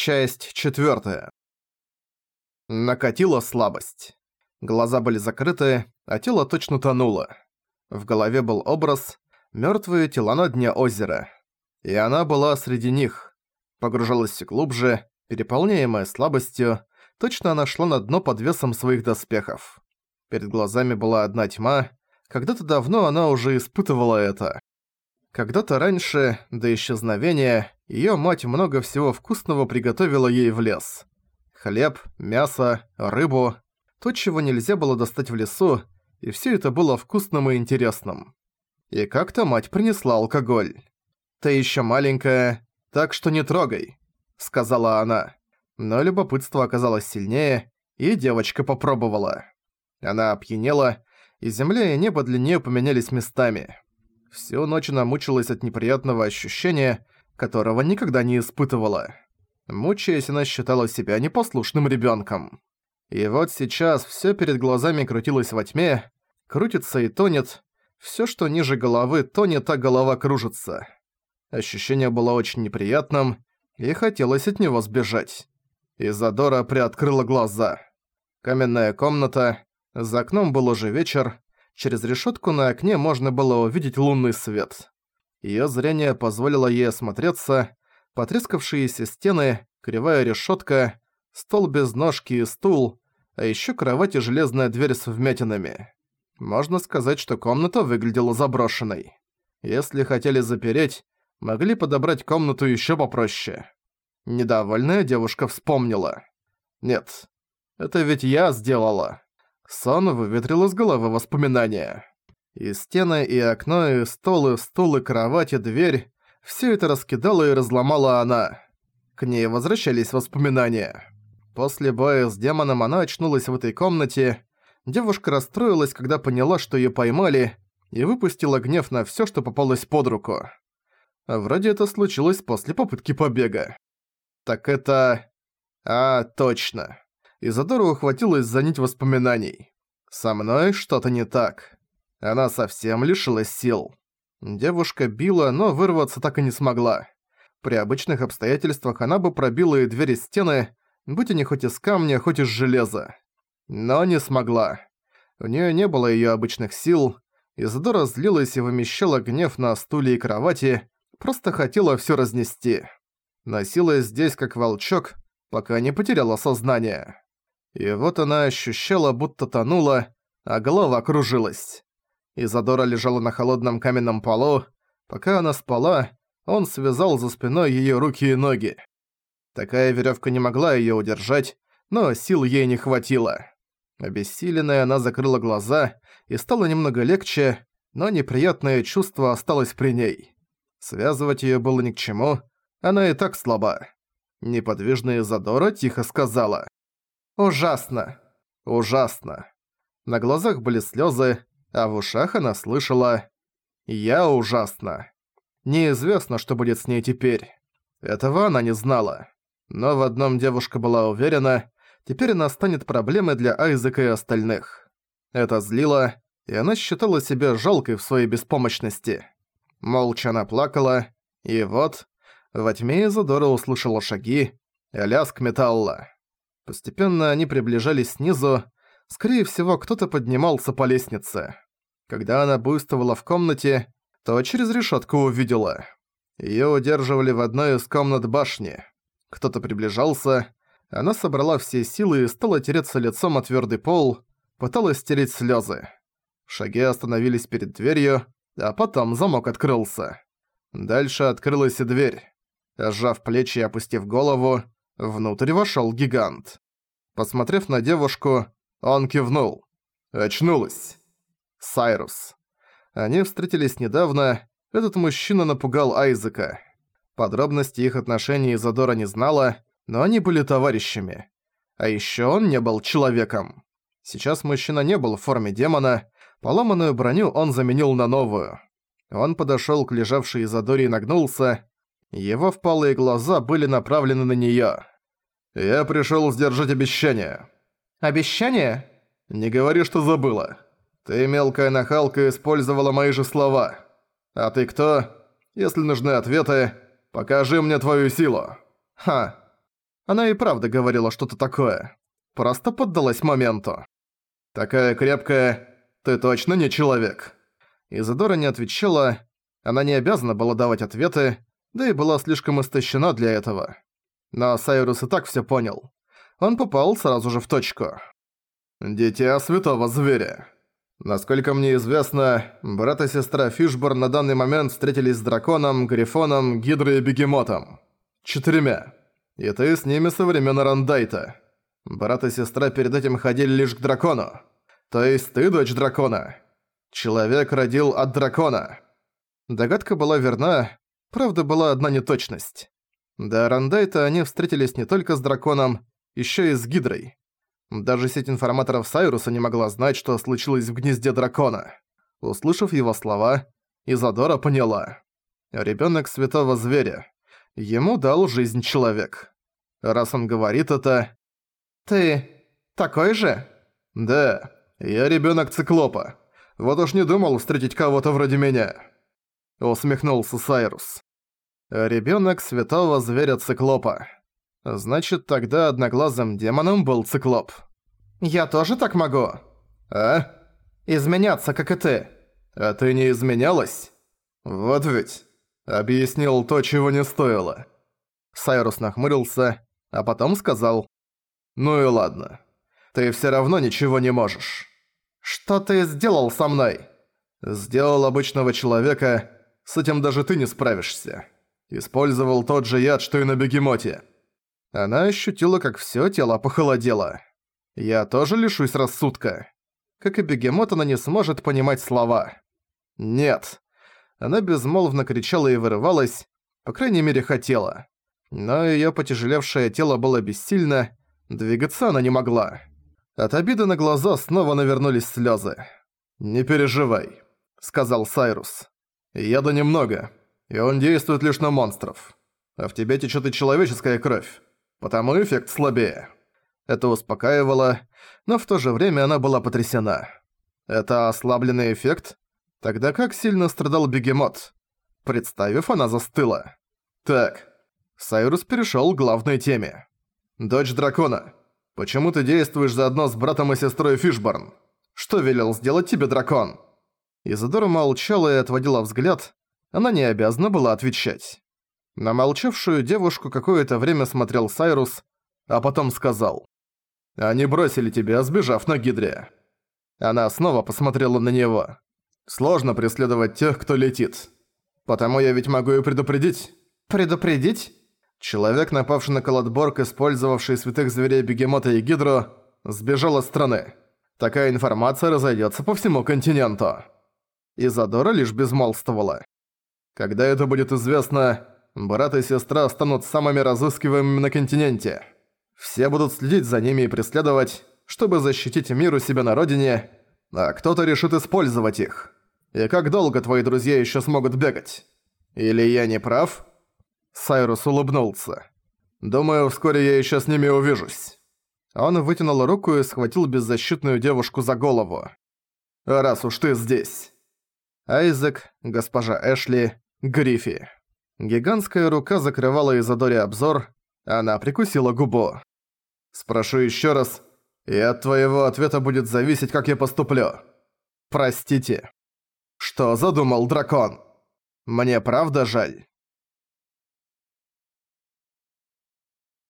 Часть четвертая. Накатила слабость. Глаза были закрыты, а тело точно тонуло. В голове был образ мертвые тела на дне озера. И она была среди них. Погружалась глубже, переполняемая слабостью, точно она шла на дно под весом своих доспехов. Перед глазами была одна тьма, когда-то давно она уже испытывала это. Когда-то раньше, до исчезновения, её мать много всего вкусного приготовила ей в лес. Хлеб, мясо, рыбу, то, чего нельзя было достать в лесу, и всё это было вкусным и интересным. И как-то мать принесла алкоголь. «Ты ещё маленькая, так что не трогай», — сказала она. Но любопытство оказалось сильнее, и девочка попробовала. Она опьянела, и земля и небо для неё поменялись местами. Всю ночь она мучилась от неприятного ощущения, которого никогда не испытывала. Мучаясь, она считала себя непослушным ребенком. И вот сейчас все перед глазами крутилось во тьме, крутится и тонет, все, что ниже головы, тонет, а голова кружится. Ощущение было очень неприятным, и хотелось от него сбежать. Изадора приоткрыла глаза. Каменная комната, за окном был уже вечер, Через решетку на окне можно было увидеть лунный свет. Её зрение позволило ей осмотреться, потрескавшиеся стены, кривая решетка, стол без ножки и стул, а ещё кровать и железная дверь с вмятинами. Можно сказать, что комната выглядела заброшенной. Если хотели запереть, могли подобрать комнату ещё попроще. Недовольная девушка вспомнила. «Нет, это ведь я сделала». Сон выветрил из головы воспоминания. И стены, и окно, и стол, и стул, и кровать, и дверь – все это раскидала и разломала она. К ней возвращались воспоминания. После боя с демоном она очнулась в этой комнате. Девушка расстроилась, когда поняла, что её поймали, и выпустила гнев на всё, что попалось под руку. Вроде это случилось после попытки побега. Так это... А, точно. Изадора ухватилась за нить воспоминаний. «Со мной что-то не так. Она совсем лишилась сил». Девушка била, но вырваться так и не смогла. При обычных обстоятельствах она бы пробила и двери стены, будь они хоть из камня, хоть из железа. Но не смогла. У неё не было её обычных сил. Изадора злилась и вымещала гнев на стуле и кровати, просто хотела всё разнести. Носилась здесь как волчок, пока не потеряла сознание. И вот она ощущала, будто тонула, а голова кружилась. Изадора лежала на холодном каменном полу. Пока она спала, он связал за спиной её руки и ноги. Такая верёвка не могла её удержать, но сил ей не хватило. Обессиленная она закрыла глаза, и стало немного легче, но неприятное чувство осталось при ней. Связывать её было ни к чему, она и так слаба. Неподвижная Задора тихо сказала. Ужасно. Ужасно. На глазах были слезы, а в ушах она слышала «Я ужасно». Неизвестно, что будет с ней теперь. Этого она не знала. Но в одном девушка была уверена, теперь она станет проблемой для Айзека и остальных. Это злило, и она считала себя жалкой в своей беспомощности. Молча она плакала, и вот, во тьме Изодора услышала шаги, лязг металла. Постепенно они приближались снизу. Скорее всего, кто-то поднимался по лестнице. Когда она буйствовала в комнате, то через решетку увидела. Её удерживали в одной из комнат башни. Кто-то приближался. Она собрала все силы и стала тереться лицом о твёрдый пол, пыталась стереть слёзы. Шаги остановились перед дверью, а потом замок открылся. Дальше открылась и дверь. Сжав плечи и опустив голову, Внутрь вошёл гигант. Посмотрев на девушку, он кивнул. Очнулась. Сайрус. Они встретились недавно, этот мужчина напугал Айзека. Подробности их отношений Изадора не знала, но они были товарищами. А ещё он не был человеком. Сейчас мужчина не был в форме демона, поломанную броню он заменил на новую. Он подошёл к лежавшей Изадоре и нагнулся, его впалые глаза были направлены на неё. «Я пришёл сдержать обещание». «Обещание?» «Не говори, что забыла. Ты, мелкая нахалка, использовала мои же слова. А ты кто? Если нужны ответы, покажи мне твою силу». «Ха, Она и правда говорила что-то такое. Просто поддалась моменту. «Такая крепкая, ты точно не человек». Изодора не отвечала, она не обязана была давать ответы, да и была слишком истощена для этого. Но Сайрус и так всё понял. Он попал сразу же в точку. «Дитя святого зверя». Насколько мне известно, брат и сестра Фишборн на данный момент встретились с драконом, грифоном, гидрой и бегемотом. Четырьмя. И ты с ними со времен Рандайта. Брат и сестра перед этим ходили лишь к дракону. То есть ты дочь дракона. Человек родил от дракона. Догадка была верна, правда была одна неточность. До Рандайта они встретились не только с драконом, ещё и с гидрой. Даже сеть информаторов Сайруса не могла знать, что случилось в гнезде дракона. Услышав его слова, Изадора поняла. Ребёнок святого зверя. Ему дал жизнь человек. Раз он говорит это... «Ты такой же?» «Да, я ребёнок циклопа. Вот уж не думал встретить кого-то вроде меня». Усмехнулся Сайрус. Ребёнок святого зверя циклопа. Значит, тогда одноглазым демоном был циклоп. «Я тоже так могу?» «А?» «Изменяться, как и ты». «А ты не изменялась?» «Вот ведь. Объяснил то, чего не стоило». Сайрус нахмурился, а потом сказал. «Ну и ладно. Ты всё равно ничего не можешь». «Что ты сделал со мной?» «Сделал обычного человека. С этим даже ты не справишься. Использовал тот же яд, что и на бегемоте». Она ощутила, как всё тело похолодело. Я тоже лишусь рассудка. Как и бегемот, она не сможет понимать слова. Нет. Она безмолвно кричала и вырывалась, по крайней мере хотела. Но её потяжелевшее тело было бессильно, двигаться она не могла. От обиды на глаза снова навернулись слёзы. «Не переживай», — сказал Сайрус. «Яда немного, и он действует лишь на монстров. А в тебе течёт и человеческая кровь потому эффект слабее. Это успокаивало, но в то же время она была потрясена. Это ослабленный эффект? Тогда как сильно страдал бегемот? Представив, она застыла. Так, Сайрус перешёл к главной теме. «Дочь дракона, почему ты действуешь заодно с братом и сестрой Фишборн? Что велел сделать тебе дракон?» Изодора молчала и отводила взгляд, она не обязана была отвечать. На молчавшую девушку какое-то время смотрел Сайрус, а потом сказал. «Они бросили тебя, сбежав на Гидре». Она снова посмотрела на него. «Сложно преследовать тех, кто летит. Потому я ведь могу и предупредить». «Предупредить?» Человек, напавший на Каладборг, использовавший святых зверей Бегемота и Гидру, сбежал из страны. Такая информация разойдется по всему континенту. Изадора лишь безмолвствовала. Когда это будет известно, Брат и сестра станут самыми разыскиваемыми на континенте. Все будут следить за ними и преследовать, чтобы защитить мир у себя на родине, а кто-то решит использовать их. И как долго твои друзья еще смогут бегать? Или я не прав?» Сайрус улыбнулся. «Думаю, вскоре я еще с ними увижусь». Он вытянул руку и схватил беззащитную девушку за голову. «Раз уж ты здесь». Айзек, госпожа Эшли, Гриффи. Гигантская рука закрывала Изадоре обзор, она прикусила губу. «Спрошу ещё раз, и от твоего ответа будет зависеть, как я поступлю. Простите. Что задумал дракон? Мне правда жаль?»